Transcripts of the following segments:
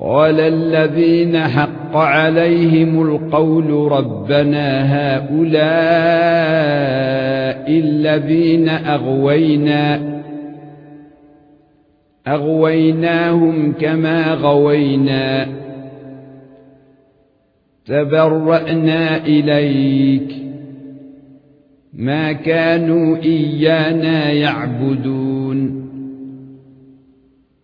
قال الذين حق عليهم القول ربنا هؤلاء الذين أغوينا أغويناهم كما غوينا. تبرأنا إليك. ما كانوا إيانا يعبدون.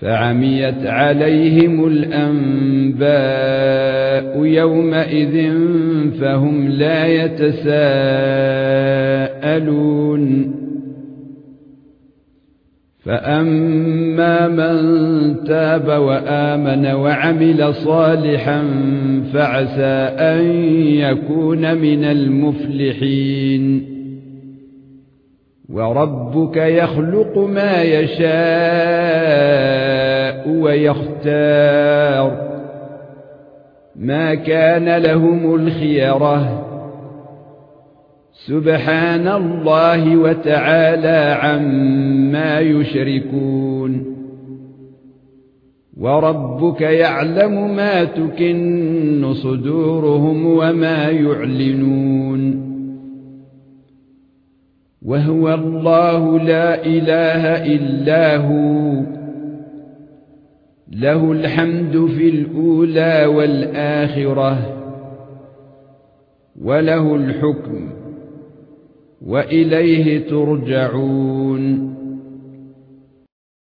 فعميت عليهم الأنباء يومئذ فهم لا يتساءلون. فأما من تاب وآمن وعمل صالحا فعسى أن يكون من المفلحين. وربك يخلق ما يشاء ويختار. ما كان لهم الخيرة. سبحان الله وتعالى عما يشركون. وربك يعلم ما تكن صدورهم وما يعلنون. وهو الله لا إله إلا هو. له الحمد في الأولى والآخرة وله الحكم وإليه ترجعون.